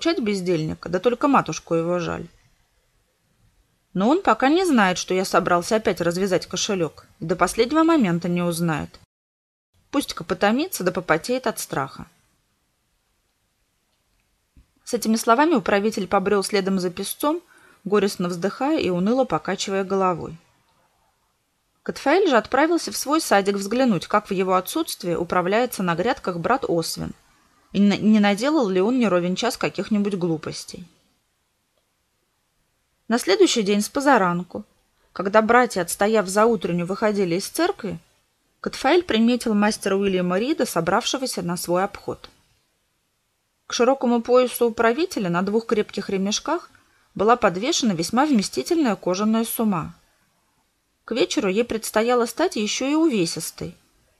Скучать бездельника, да только матушку его жаль. Но он пока не знает, что я собрался опять развязать кошелек, и до последнего момента не узнает. Пусть-ка потомится, да попотеет от страха. С этими словами управитель побрел следом за песцом, горестно вздыхая и уныло покачивая головой. Катфаэль же отправился в свой садик взглянуть, как в его отсутствие управляется на грядках брат Освин, и не наделал ли он неровен час каких-нибудь глупостей. На следующий день с позаранку, когда братья, отстояв за утреннюю, выходили из церкви, Катфаэль приметил мастера Уильяма Рида, собравшегося на свой обход. К широкому поясу управителя на двух крепких ремешках была подвешена весьма вместительная кожаная сума. К вечеру ей предстояло стать еще и увесистой,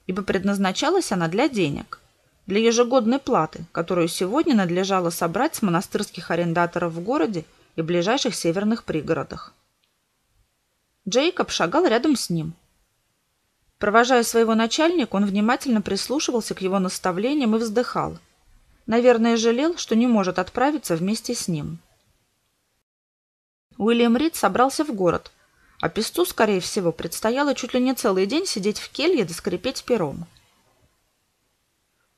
ибо предназначалась она для денег, для ежегодной платы, которую сегодня надлежало собрать с монастырских арендаторов в городе и ближайших северных пригородах. Джейкоб шагал рядом с ним. Провожая своего начальника, он внимательно прислушивался к его наставлениям и вздыхал. Наверное, жалел, что не может отправиться вместе с ним. Уильям Рид собрался в город, а песту, скорее всего, предстояло чуть ли не целый день сидеть в келье да скрипеть пером.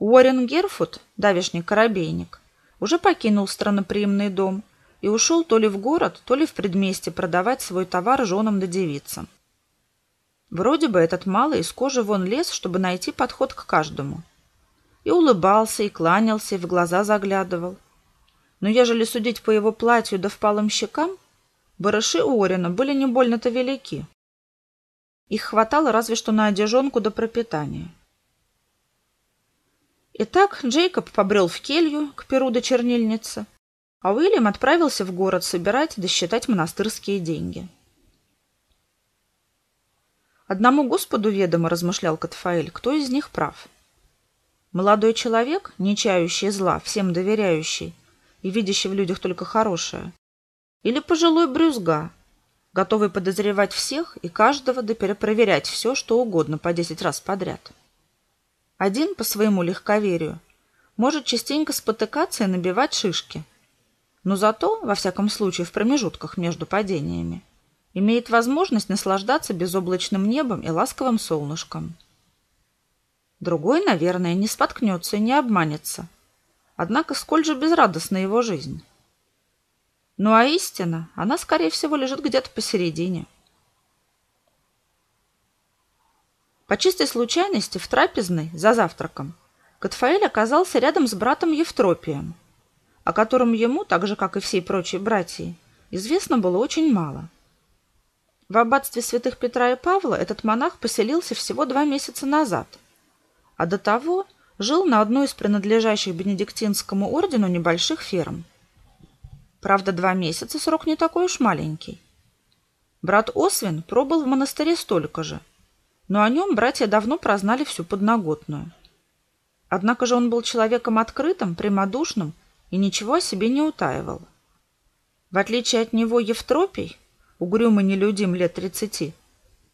Уоррен Герфуд, давишний корабейник, уже покинул странноприимный дом и ушел то ли в город, то ли в предместье продавать свой товар женам да девицам. Вроде бы этот малый из кожи вон лез, чтобы найти подход к каждому. И улыбался, и кланялся, и в глаза заглядывал. Но ежели судить по его платью да впалым щекам, Барыши у Орина были не больно-то велики. Их хватало разве что на одежонку до пропитания. Итак, Джейкоб побрел в келью к перу до чернильницы, а Уильям отправился в город собирать да считать монастырские деньги. Одному Господу ведомо, размышлял Катфаэль, кто из них прав. Молодой человек, не чающий зла, всем доверяющий и видящий в людях только хорошее, или пожилой брюзга, готовый подозревать всех и каждого да перепроверять все, что угодно по десять раз подряд. Один по своему легковерию может частенько спотыкаться и набивать шишки, но зато, во всяком случае, в промежутках между падениями, имеет возможность наслаждаться безоблачным небом и ласковым солнышком. Другой, наверное, не споткнется и не обманется. Однако сколь же безрадостна его жизнь. Ну а истина, она, скорее всего, лежит где-то посередине. По чистой случайности в трапезной, за завтраком, Катфаэль оказался рядом с братом Евтропием, о котором ему, так же, как и всей прочей братьей, известно было очень мало. В аббатстве святых Петра и Павла этот монах поселился всего два месяца назад, а до того жил на одной из принадлежащих Бенедиктинскому ордену небольших ферм. Правда, два месяца срок не такой уж маленький. Брат Освин пробыл в монастыре столько же, но о нем братья давно прознали всю подноготную. Однако же он был человеком открытым, прямодушным и ничего о себе не утаивал. В отличие от него Евтропий, угрюмый нелюдим лет тридцати,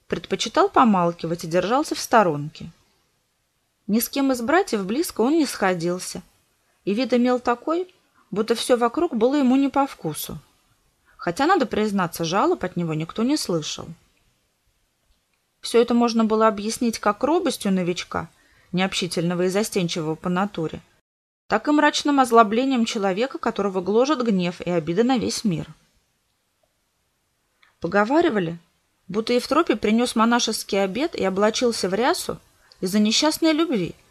предпочитал помалкивать и держался в сторонке. Ни с кем из братьев близко он не сходился, и вид имел такой, будто все вокруг было ему не по вкусу. Хотя, надо признаться, жалоб от него никто не слышал. Все это можно было объяснить как робостью новичка, необщительного и застенчивого по натуре, так и мрачным озлоблением человека, которого гложет гнев и обида на весь мир. Поговаривали, будто Евтропий принес монашеский обед и облачился в рясу из-за несчастной любви –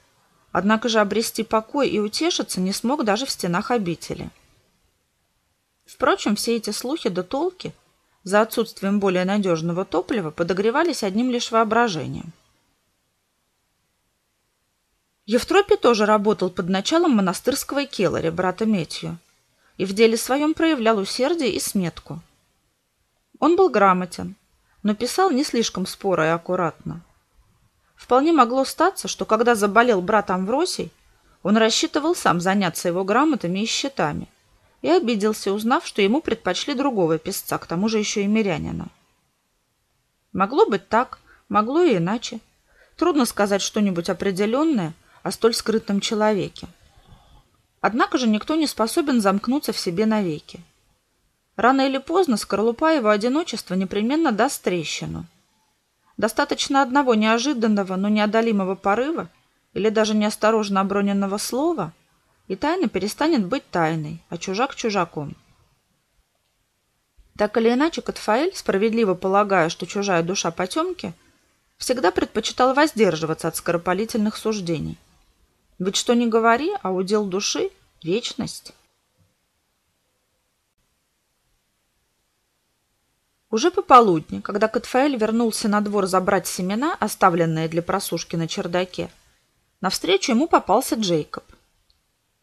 Однако же обрести покой и утешиться не смог даже в стенах обители. Впрочем, все эти слухи да толки, за отсутствием более надежного топлива, подогревались одним лишь воображением. Евтропий тоже работал под началом монастырского келаря, брата Метью, и в деле своем проявлял усердие и сметку. Он был грамотен, но писал не слишком споро и аккуратно. Вполне могло статься, что когда заболел брат Амвросий, он рассчитывал сам заняться его грамотами и счетами, и обиделся, узнав, что ему предпочли другого писца, к тому же еще и мирянина. Могло быть так, могло и иначе. Трудно сказать что-нибудь определенное о столь скрытном человеке. Однако же никто не способен замкнуться в себе навеки. Рано или поздно скорлупа его одиночества непременно даст трещину. Достаточно одного неожиданного, но неодолимого порыва или даже неосторожно оброненного слова, и тайна перестанет быть тайной, а чужак чужаком. Так или иначе, Катфаэль, справедливо полагая, что чужая душа потемки, всегда предпочитал воздерживаться от скоропалительных суждений. Ведь что ни говори, а удел души – вечность. Уже пополудни, когда Катфаэль вернулся на двор забрать семена, оставленные для просушки на чердаке, навстречу ему попался Джейкоб.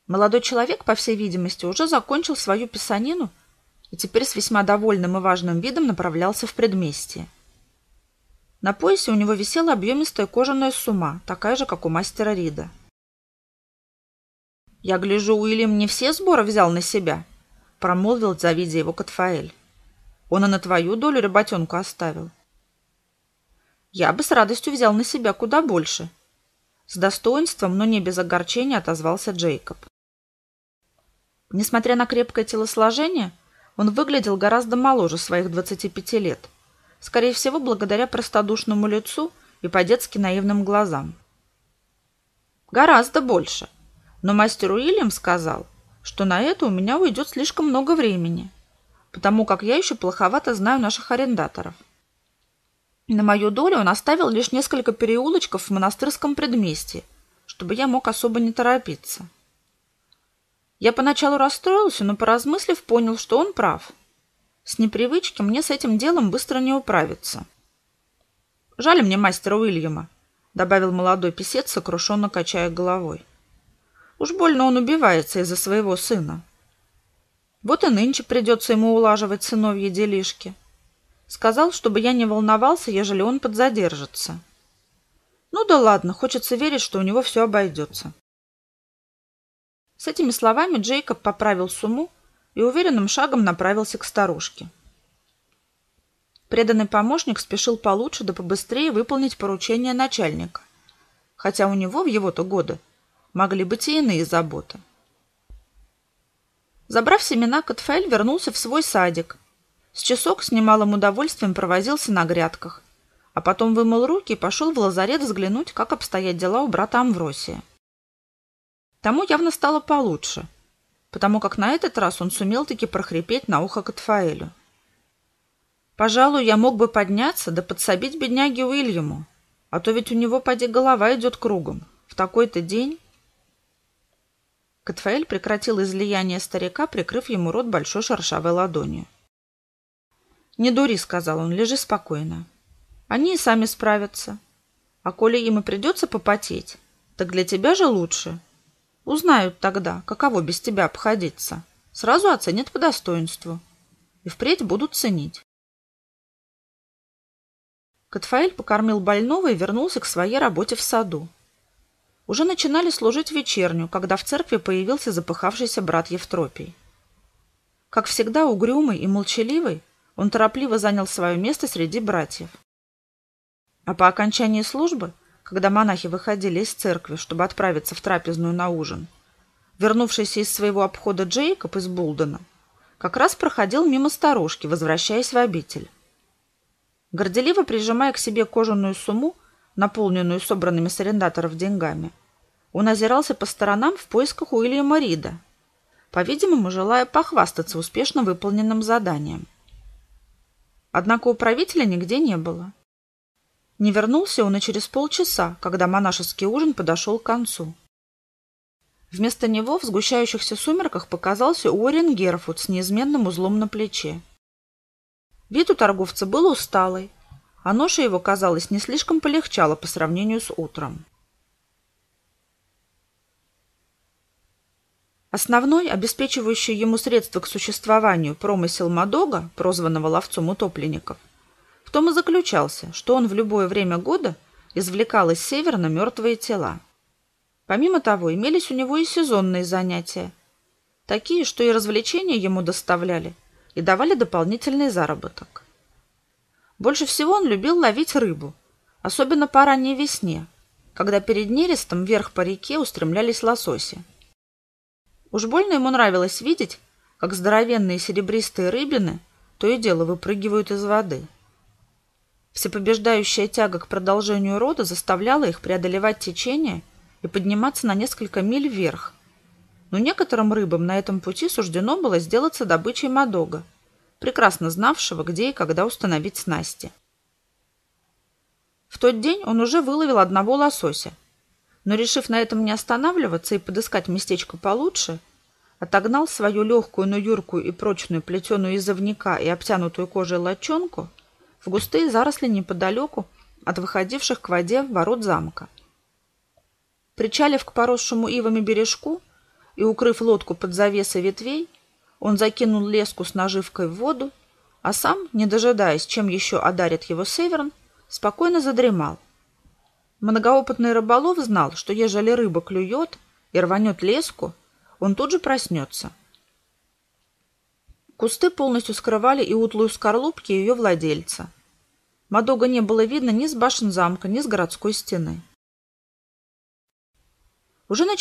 Молодой человек, по всей видимости, уже закончил свою писанину и теперь с весьма довольным и важным видом направлялся в предместье. На поясе у него висела объемистая кожаная сума, такая же, как у мастера Рида. «Я гляжу, Уильям не все сборы взял на себя», — промолвил, завидя его Катфаэль. Он и на твою долю работенку оставил. Я бы с радостью взял на себя куда больше. С достоинством, но не без огорчения отозвался Джейкоб. Несмотря на крепкое телосложение, он выглядел гораздо моложе своих 25 лет. Скорее всего, благодаря простодушному лицу и по-детски наивным глазам. Гораздо больше. Но мастер Уильям сказал, что на это у меня уйдет слишком много времени потому как я еще плоховато знаю наших арендаторов. На мою долю он оставил лишь несколько переулочков в монастырском предместье, чтобы я мог особо не торопиться. Я поначалу расстроился, но, поразмыслив, понял, что он прав. С непривычки мне с этим делом быстро не управиться. «Жаль мне мастера Уильяма», — добавил молодой писец, сокрушенно качая головой. «Уж больно он убивается из-за своего сына». Вот и нынче придется ему улаживать сыновьи делишки. Сказал, чтобы я не волновался, ежели он подзадержится. Ну да ладно, хочется верить, что у него все обойдется. С этими словами Джейкоб поправил сумму и уверенным шагом направился к старушке. Преданный помощник спешил получше да побыстрее выполнить поручение начальника, хотя у него в его-то годы могли быть и иные заботы. Забрав семена, Катфаэль вернулся в свой садик. С часок с немалым удовольствием провозился на грядках, а потом вымыл руки и пошел в лазарет взглянуть, как обстоят дела у брата Амвросия. Тому явно стало получше, потому как на этот раз он сумел таки прохрипеть на ухо Катфаэлю. «Пожалуй, я мог бы подняться да подсобить бедняге Уильяму, а то ведь у него, поди, голова идет кругом. В такой-то день...» Катфаэль прекратил излияние старика, прикрыв ему рот большой шершавой ладонью. «Не дури», — сказал он, — «лежи спокойно. Они и сами справятся. А коли им и придется попотеть, так для тебя же лучше. Узнают тогда, каково без тебя обходиться. Сразу оценят по достоинству. И впредь будут ценить». Катфаэль покормил больного и вернулся к своей работе в саду. Уже начинали служить вечерню, когда в церкви появился запыхавшийся брат Евтропий. Как всегда угрюмый и молчаливый, он торопливо занял свое место среди братьев. А по окончании службы, когда монахи выходили из церкви, чтобы отправиться в трапезную на ужин, вернувшийся из своего обхода Джейкоб из Булдена как раз проходил мимо старушки, возвращаясь в обитель. Горделиво прижимая к себе кожаную сумму, наполненную собранными с арендаторов деньгами. Он озирался по сторонам в поисках Уильяма Рида, по-видимому, желая похвастаться успешно выполненным заданием. Однако управителя нигде не было. Не вернулся он и через полчаса, когда монашеский ужин подошел к концу. Вместо него в сгущающихся сумерках показался Уоррен Герфуд с неизменным узлом на плече. Вид у торговца был усталый, а ноша его, казалось, не слишком полегчала по сравнению с утром. Основной, обеспечивающий ему средства к существованию промысел Мадога, прозванного ловцом утопленников, том и заключался, что он в любое время года извлекал из северна мертвые тела. Помимо того, имелись у него и сезонные занятия, такие, что и развлечения ему доставляли и давали дополнительный заработок. Больше всего он любил ловить рыбу, особенно по ранней весне, когда перед нерестом вверх по реке устремлялись лососи. Уж больно ему нравилось видеть, как здоровенные серебристые рыбины то и дело выпрыгивают из воды. Всепобеждающая тяга к продолжению рода заставляла их преодолевать течение и подниматься на несколько миль вверх. Но некоторым рыбам на этом пути суждено было сделаться добычей Мадога, прекрасно знавшего, где и когда установить снасти. В тот день он уже выловил одного лосося, но, решив на этом не останавливаться и подыскать местечко получше, отогнал свою легкую, но юркую и прочную плетеную из овняка и обтянутую кожей лочонку в густые заросли неподалеку от выходивших к воде ворот замка. Причалив к поросшему ивами бережку и укрыв лодку под завесой ветвей, он закинул леску с наживкой в воду, а сам, не дожидаясь, чем еще одарит его Северн, спокойно задремал. Многоопытный рыболов знал, что ежели рыба клюет и рванет леску, он тут же проснется. Кусты полностью скрывали и утлую скорлупки ее владельца. Мадога не было видно ни с башен замка, ни с городской стены. Уже начинало